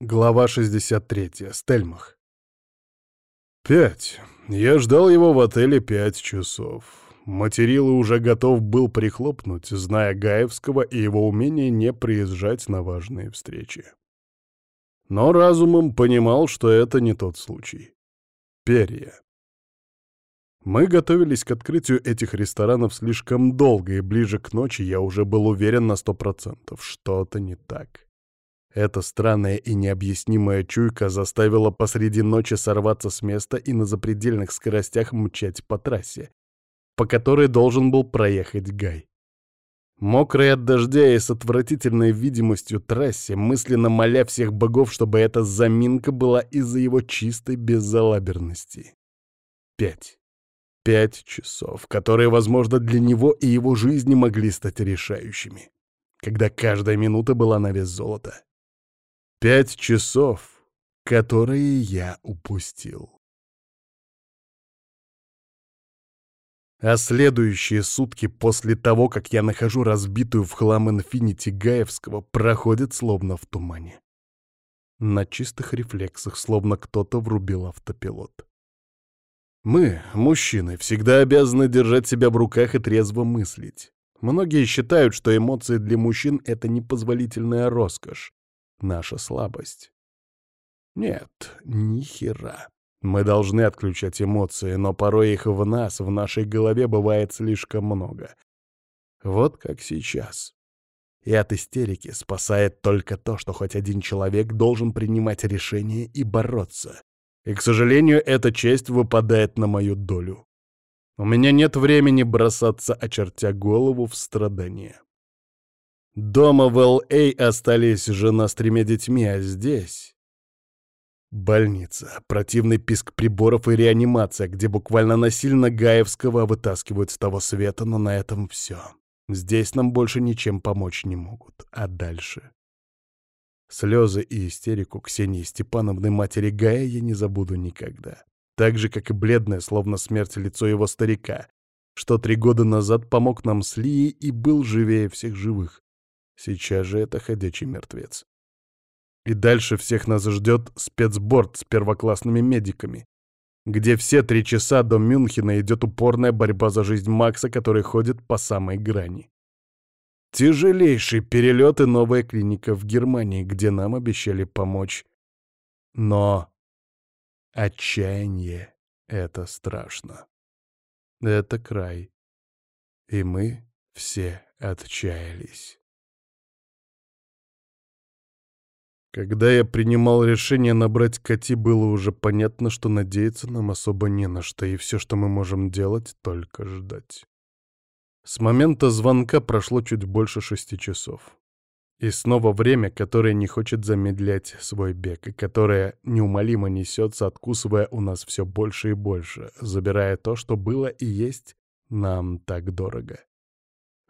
Глава 63. Стельмах. Пять. Я ждал его в отеле пять часов. Материла уже готов был прихлопнуть, зная Гаевского и его умение не приезжать на важные встречи. Но разумом понимал, что это не тот случай. Перья. Мы готовились к открытию этих ресторанов слишком долго, и ближе к ночи я уже был уверен на сто процентов, что-то не так. Эта странная и необъяснимая чуйка заставила посреди ночи сорваться с места и на запредельных скоростях мчать по трассе, по которой должен был проехать Гай. Мокрый от дождя и с отвратительной видимостью трассе, мысленно моля всех богов, чтобы эта заминка была из-за его чистой беззалаберности. Пять. Пять часов, которые, возможно, для него и его жизни могли стать решающими, когда каждая минута была на вес золота. Пять часов, которые я упустил. А следующие сутки после того, как я нахожу разбитую в хлам инфинити Гаевского, проходят словно в тумане. На чистых рефлексах, словно кто-то врубил автопилот. Мы, мужчины, всегда обязаны держать себя в руках и трезво мыслить. Многие считают, что эмоции для мужчин — это непозволительная роскошь наша слабость. Нет, ни хера. Мы должны отключать эмоции, но порой их в нас, в нашей голове бывает слишком много. Вот как сейчас. И от истерики спасает только то, что хоть один человек должен принимать решение и бороться. И, к сожалению, эта честь выпадает на мою долю. У меня нет времени бросаться, очертя голову в страдания. Дома в Л.А. остались жена с тремя детьми, а здесь... Больница, противный писк приборов и реанимация, где буквально насильно Гаевского вытаскивают с того света, но на этом все. Здесь нам больше ничем помочь не могут. А дальше? Слезы и истерику Ксении Степановны, матери Гая, я не забуду никогда. Так же, как и бледное, словно смерть лицо его старика, что три года назад помог нам с Лией и был живее всех живых. Сейчас же это ходячий мертвец. И дальше всех нас ждет спецборд с первоклассными медиками, где все три часа до Мюнхена идет упорная борьба за жизнь Макса, который ходит по самой грани. Тяжелейший перелет и новая клиника в Германии, где нам обещали помочь. Но отчаяние — это страшно. Это край. И мы все отчаялись. Когда я принимал решение набрать Кати, было уже понятно, что надеяться нам особо не на что, и все, что мы можем делать, только ждать. С момента звонка прошло чуть больше шести часов. И снова время, которое не хочет замедлять свой бег, и которое неумолимо несется, откусывая у нас все больше и больше, забирая то, что было и есть нам так дорого.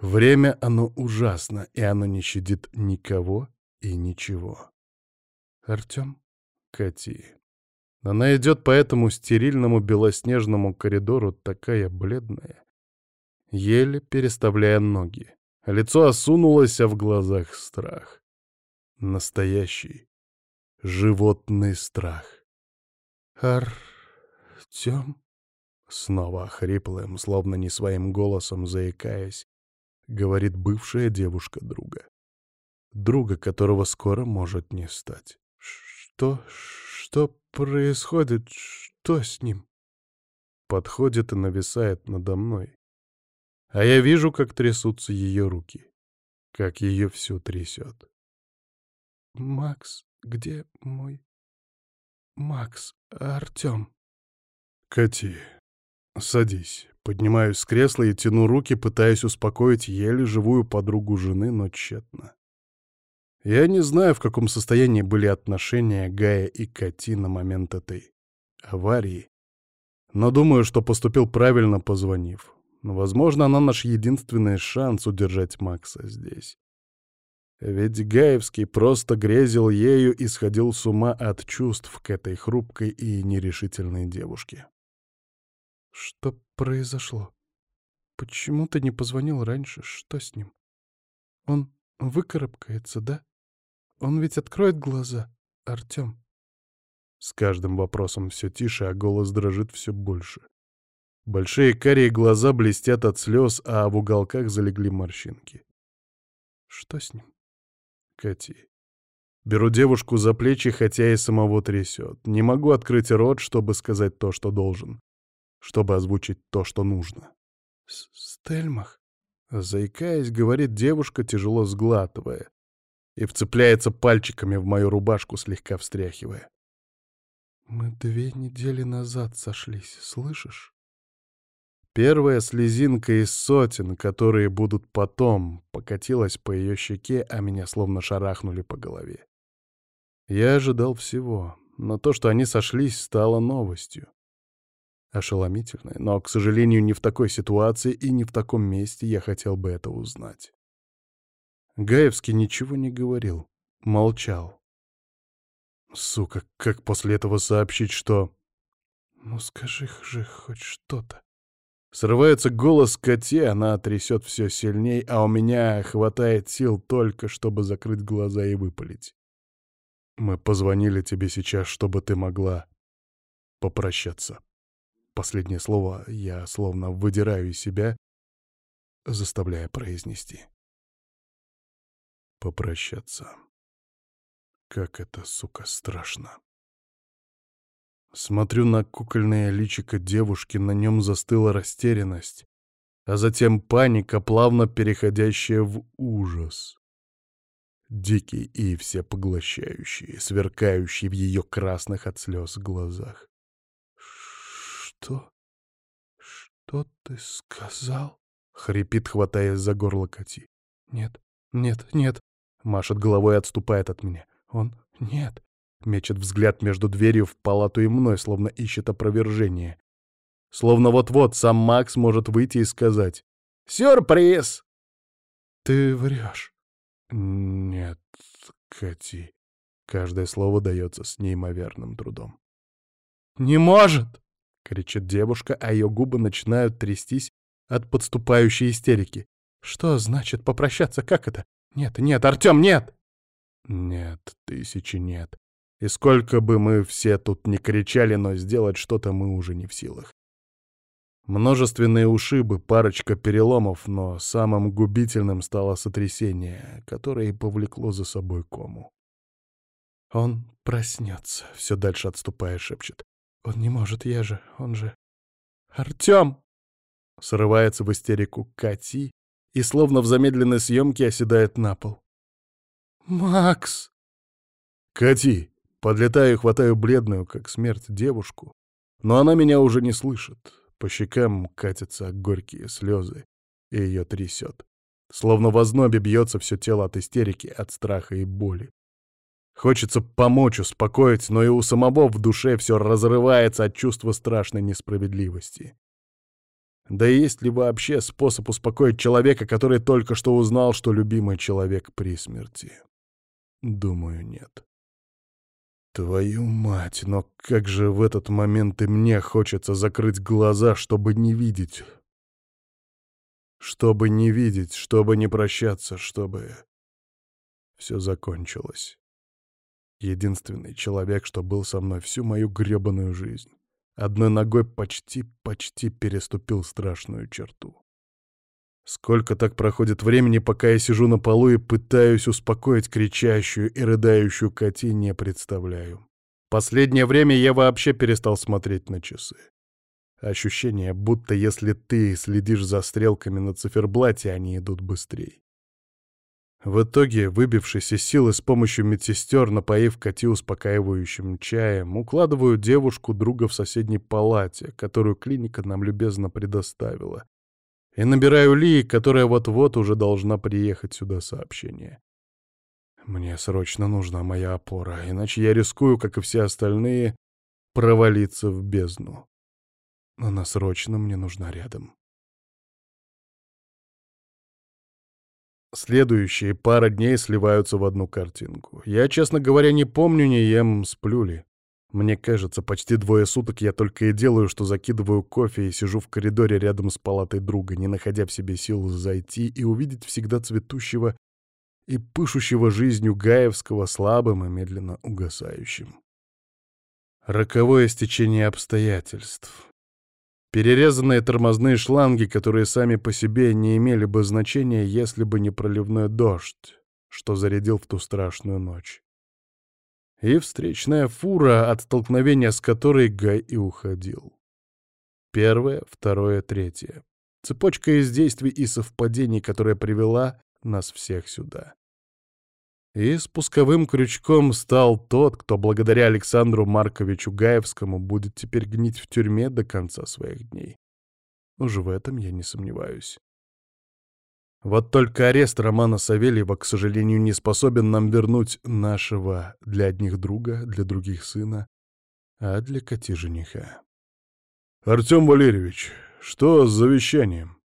Время оно ужасно, и оно не щадит никого и ничего. Артем? Кати. Она идет по этому стерильному белоснежному коридору, такая бледная, еле переставляя ноги. Лицо осунулось, а в глазах страх. Настоящий, животный страх. «Артем?» Снова хриплым, словно не своим голосом заикаясь, говорит бывшая девушка друга. Друга, которого скоро может не стать. Что... что происходит? Что с ним? Подходит и нависает надо мной. А я вижу, как трясутся ее руки. Как ее всю трясет. «Макс, где мой...» «Макс, Артем...» «Кати, садись». Поднимаюсь с кресла и тяну руки, пытаясь успокоить еле живую подругу жены, но тщетно. Я не знаю, в каком состоянии были отношения Гая и Кати на момент этой аварии, но думаю, что поступил правильно, позвонив. Возможно, она наш единственный шанс удержать Макса здесь. Ведь Гаевский просто грезил ею и сходил с ума от чувств к этой хрупкой и нерешительной девушке. «Что произошло? Почему ты не позвонил раньше? Что с ним? Он выкарабкается, да?» Он ведь откроет глаза. Артем. С каждым вопросом все тише, а голос дрожит все больше. Большие карие глаза блестят от слез, а в уголках залегли морщинки. Что с ним? Кати. Беру девушку за плечи, хотя и самого трясет. Не могу открыть рот, чтобы сказать то, что должен. Чтобы озвучить то, что нужно. «Стельмах?» Заикаясь, говорит девушка, тяжело сглатывая. И вцепляется пальчиками в мою рубашку, слегка встряхивая. «Мы две недели назад сошлись, слышишь?» Первая слезинка из сотен, которые будут потом, покатилась по ее щеке, а меня словно шарахнули по голове. Я ожидал всего, но то, что они сошлись, стало новостью. Ошеломительной, но, к сожалению, не в такой ситуации и не в таком месте я хотел бы это узнать. Гаевский ничего не говорил, молчал. Сука, как после этого сообщить, что... Ну скажи же хоть что-то. Срывается голос коте, она трясет все сильней, а у меня хватает сил только, чтобы закрыть глаза и выпалить. Мы позвонили тебе сейчас, чтобы ты могла попрощаться. Последнее слово я словно выдираю из себя, заставляя произнести. Попрощаться. Как это, сука, страшно. Смотрю на кукольное личико девушки, на нем застыла растерянность, а затем паника, плавно переходящая в ужас. Дикий и всепоглощающий, сверкающий в ее красных от слез глазах. «Что? Что ты сказал?» — хрипит, хватаясь за горло Кати. «Нет, нет, нет!» — машет головой и отступает от меня. «Он... нет!» Мечет взгляд между дверью в палату и мной, словно ищет опровержение. Словно вот-вот сам Макс может выйти и сказать «Сюрприз!» «Ты врешь». «Нет, Кати». Каждое слово дается с неимоверным трудом. «Не может!» — кричит девушка, а ее губы начинают трястись от подступающей истерики. «Что значит попрощаться? Как это? Нет, нет, Артем, нет!» «Нет, тысячи нет. И сколько бы мы все тут не кричали, но сделать что-то мы уже не в силах. Множественные ушибы, парочка переломов, но самым губительным стало сотрясение, которое и повлекло за собой кому. «Он проснется», — все дальше отступая, шепчет. «Он не может, я же, он же...» «Артем!» Срывается в истерику Кати и словно в замедленной съемке оседает на пол. «Макс!» «Кати!» Подлетаю и хватаю бледную, как смерть, девушку. Но она меня уже не слышит. По щекам катятся горькие слезы, и ее трясет. Словно в ознобе бьется все тело от истерики, от страха и боли. Хочется помочь, успокоить, но и у самого в душе все разрывается от чувства страшной несправедливости. Да и есть ли вообще способ успокоить человека, который только что узнал, что любимый человек при смерти? Думаю, нет. Твою мать, но как же в этот момент и мне хочется закрыть глаза, чтобы не видеть. Чтобы не видеть, чтобы не прощаться, чтобы... Все закончилось. Единственный человек, что был со мной всю мою гребаную жизнь. Одной ногой почти-почти переступил страшную черту. Сколько так проходит времени, пока я сижу на полу и пытаюсь успокоить кричащую и рыдающую Кати, не представляю. Последнее время я вообще перестал смотреть на часы. Ощущение, будто если ты следишь за стрелками на циферблате, они идут быстрее. В итоге, выбившись из силы с помощью медсестер, напоив Кати успокаивающим чаем, укладываю девушку друга в соседней палате, которую клиника нам любезно предоставила, и набираю Ли, которая вот-вот уже должна приехать сюда сообщение. Мне срочно нужна моя опора, иначе я рискую, как и все остальные, провалиться в бездну. Она срочно мне нужна рядом. Следующие пара дней сливаются в одну картинку. Я, честно говоря, не помню, не ем, сплю ли. Мне кажется, почти двое суток я только и делаю, что закидываю кофе и сижу в коридоре рядом с палатой друга, не находя в себе сил зайти и увидеть всегда цветущего и пышущего жизнью Гаевского слабым и медленно угасающим. Роковое стечение обстоятельств. Перерезанные тормозные шланги, которые сами по себе не имели бы значения, если бы не проливной дождь, что зарядил в ту страшную ночь. И встречная фура, от столкновения с которой Гай и уходил. Первое, второе, третье. Цепочка из действий и совпадений, которая привела нас всех сюда. И спусковым крючком стал тот, кто благодаря Александру Марковичу Гаевскому будет теперь гнить в тюрьме до конца своих дней. Уж в этом я не сомневаюсь. Вот только арест Романа Савельева, к сожалению, не способен нам вернуть нашего для одних друга, для других сына, а для коти жениха. «Артем Валерьевич, что с завещанием?»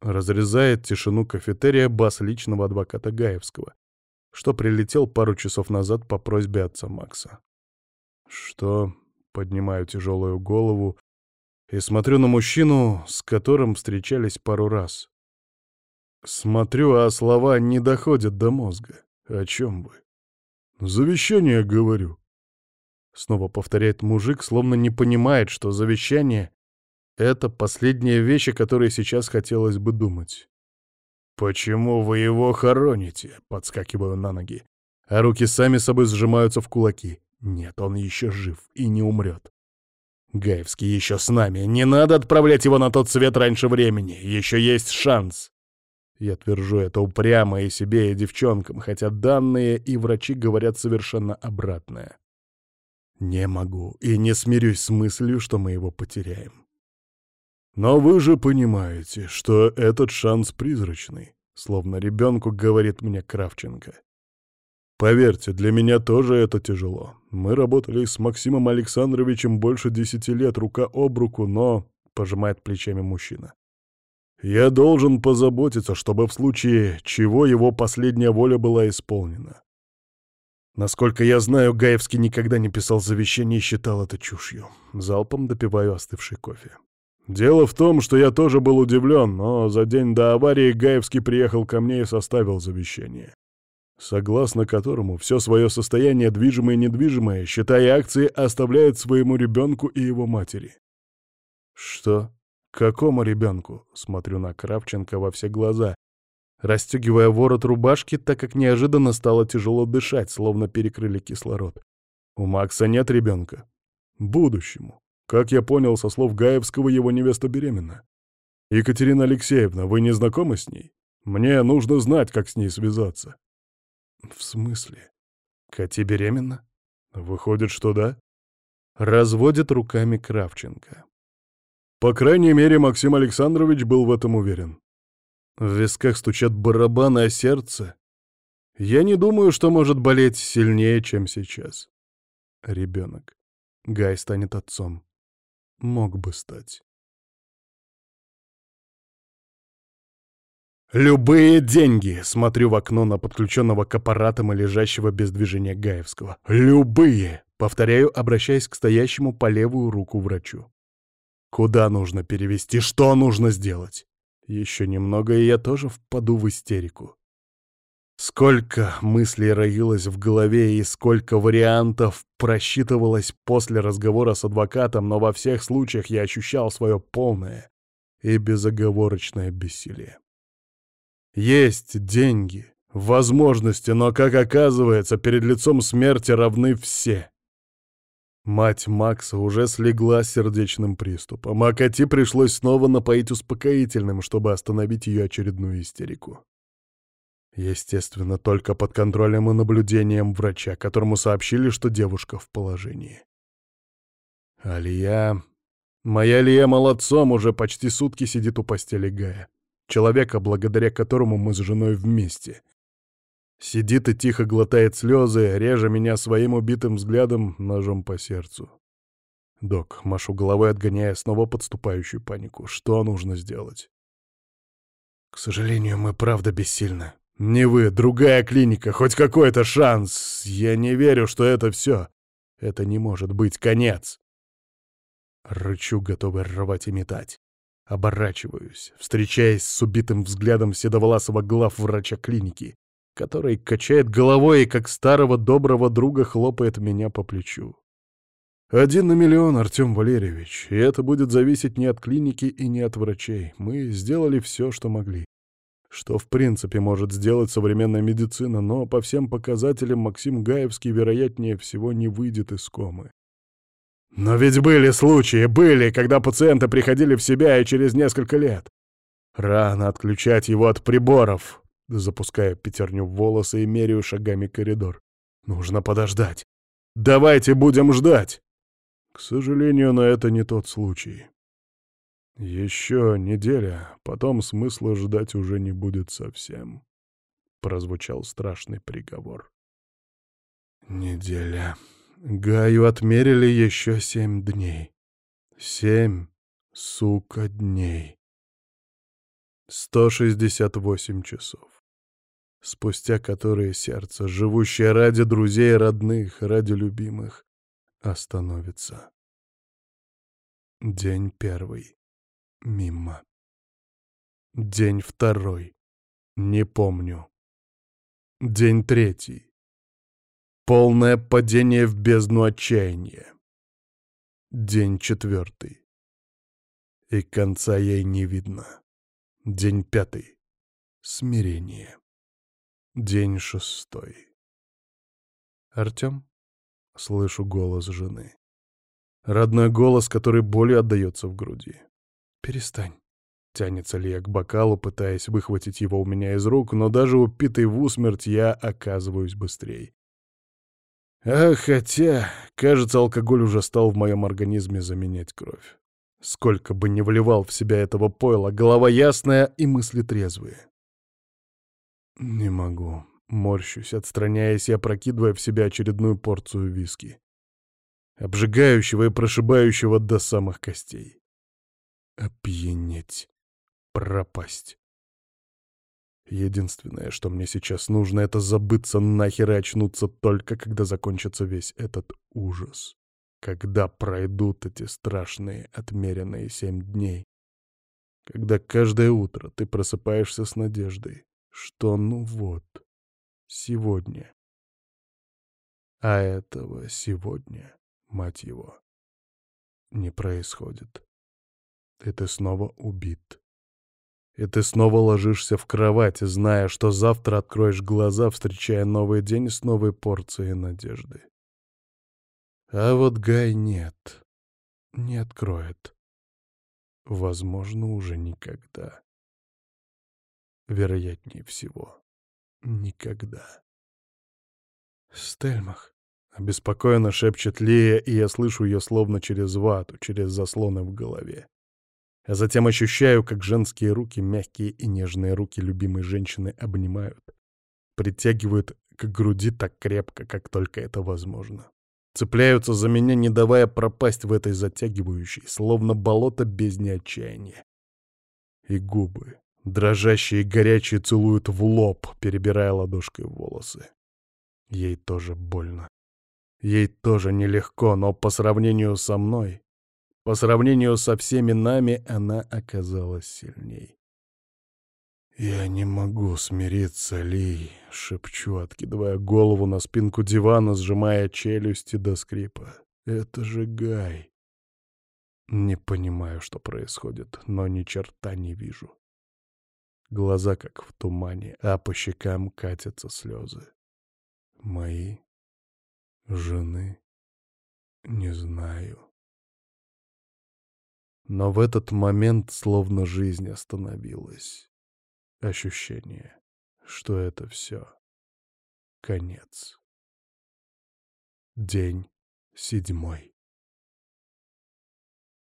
Разрезает тишину кафетерия бас личного адвоката Гаевского, что прилетел пару часов назад по просьбе отца Макса. «Что?» — поднимаю тяжелую голову и смотрю на мужчину, с которым встречались пару раз. Смотрю, а слова не доходят до мозга. О чем вы? «Завещание, говорю», Снова повторяет мужик, словно не понимает, что завещание — это последняя вещь, о которой сейчас хотелось бы думать. «Почему вы его хороните?» — подскакиваю на ноги. А руки сами собой сжимаются в кулаки. Нет, он еще жив и не умрет. Гаевский еще с нами. Не надо отправлять его на тот свет раньше времени. Еще есть шанс. Я твержу это упрямо и себе, и девчонкам, хотя данные и врачи говорят совершенно обратное. Не могу и не смирюсь с мыслью, что мы его потеряем. Но вы же понимаете, что этот шанс призрачный, словно ребенку говорит мне Кравченко. Поверьте, для меня тоже это тяжело. Мы работали с Максимом Александровичем больше десяти лет рука об руку, но... — пожимает плечами мужчина. Я должен позаботиться, чтобы в случае чего его последняя воля была исполнена. Насколько я знаю, Гаевский никогда не писал завещание и считал это чушью. Залпом допиваю остывший кофе. Дело в том, что я тоже был удивлен, но за день до аварии Гаевский приехал ко мне и составил завещание, согласно которому все свое состояние, движимое и недвижимое, считая акции, оставляет своему ребенку и его матери. Что? Какому ребенку? Смотрю на Кравченко во все глаза, расстегивая ворот рубашки, так как неожиданно стало тяжело дышать, словно перекрыли кислород. У Макса нет ребенка. Будущему. Как я понял со слов Гаевского, его невеста беременна. Екатерина Алексеевна, вы не знакомы с ней? Мне нужно знать, как с ней связаться. В смысле? Кати беременна? Выходит, что да? Разводит руками Кравченко. По крайней мере, Максим Александрович был в этом уверен. В висках стучат барабаны, а сердце... Я не думаю, что может болеть сильнее, чем сейчас. Ребенок. Гай станет отцом. Мог бы стать. «Любые деньги!» — смотрю в окно на подключенного к аппаратам и лежащего без движения Гаевского. «Любые!» — повторяю, обращаясь к стоящему по левую руку врачу. «Куда нужно перевести? Что нужно сделать?» Еще немного, и я тоже впаду в истерику. Сколько мыслей роилось в голове и сколько вариантов просчитывалось после разговора с адвокатом, но во всех случаях я ощущал свое полное и безоговорочное бессилие. Есть деньги, возможности, но, как оказывается, перед лицом смерти равны все. Мать Макса уже слегла с сердечным приступом, а Кати пришлось снова напоить успокоительным, чтобы остановить ее очередную истерику. Естественно, только под контролем и наблюдением врача, которому сообщили, что девушка в положении. Алия... Моя Алия молодцом уже почти сутки сидит у постели Гая. Человека, благодаря которому мы с женой вместе — Сидит и тихо глотает слезы, режа меня своим убитым взглядом ножом по сердцу. Док, машу головой, отгоняя снова подступающую панику. Что нужно сделать? К сожалению, мы правда бессильны. Не вы, другая клиника, хоть какой-то шанс. Я не верю, что это все. Это не может быть конец. Рычу, готовый рвать и метать. Оборачиваюсь, встречаясь с убитым взглядом седовласого глав врача клиники который качает головой и как старого доброго друга хлопает меня по плечу. Один на миллион, Артем Валерьевич, и это будет зависеть не от клиники и не от врачей. Мы сделали все, что могли. Что в принципе может сделать современная медицина, но по всем показателям Максим Гаевский, вероятнее всего, не выйдет из комы. Но ведь были случаи, были, когда пациенты приходили в себя и через несколько лет. Рано отключать его от приборов. Запускаю пятерню в волосы и меряю шагами коридор. Нужно подождать. Давайте будем ждать. К сожалению, но это не тот случай. Еще неделя, потом смысла ждать уже не будет совсем. Прозвучал страшный приговор. Неделя. Гаю отмерили еще семь дней. Семь, сука, дней. Сто шестьдесят восемь часов. Спустя которые сердце, живущее ради друзей родных, ради любимых, остановится. День первый. Мимо. День второй. Не помню. День третий. Полное падение в бездну отчаяния. День четвертый. И конца ей не видно. День пятый. Смирение. День шестой. Артем? Слышу голос жены. Родной голос, который болью отдается в груди. «Перестань». Тянется Лия к бокалу, пытаясь выхватить его у меня из рук, но даже упитый в усмерть я оказываюсь быстрее. А хотя, кажется, алкоголь уже стал в моем организме заменять кровь. Сколько бы ни вливал в себя этого пойла, голова ясная и мысли трезвые. Не могу. Морщусь, отстраняясь и опрокидывая в себя очередную порцию виски. Обжигающего и прошибающего до самых костей. Опьянеть. Пропасть. Единственное, что мне сейчас нужно, это забыться нахер и очнуться только, когда закончится весь этот ужас. Когда пройдут эти страшные, отмеренные семь дней. Когда каждое утро ты просыпаешься с надеждой, что ну вот, сегодня. А этого сегодня, мать его, не происходит. И ты снова убит. И ты снова ложишься в кровать, зная, что завтра откроешь глаза, встречая новый день с новой порцией надежды. А вот Гай нет, не откроет. Возможно, уже никогда. Вероятнее всего, никогда. «Стельмах», — обеспокоенно шепчет Лия, и я слышу ее словно через вату, через заслоны в голове. А затем ощущаю, как женские руки, мягкие и нежные руки любимой женщины обнимают, притягивают к груди так крепко, как только это возможно. Цепляются за меня, не давая пропасть в этой затягивающей, словно болото без неотчаяния. И губы, дрожащие и горячие, целуют в лоб, перебирая ладошкой волосы. Ей тоже больно. Ей тоже нелегко, но по сравнению со мной по сравнению со всеми нами она оказалась сильней. «Я не могу смириться, Ли», — шепчу, откидывая голову на спинку дивана, сжимая челюсти до скрипа. «Это же Гай». Не понимаю, что происходит, но ни черта не вижу. Глаза как в тумане, а по щекам катятся слезы. Мои? Жены? Не знаю. Но в этот момент словно жизнь остановилась. Ощущение, что это все. Конец. День седьмой.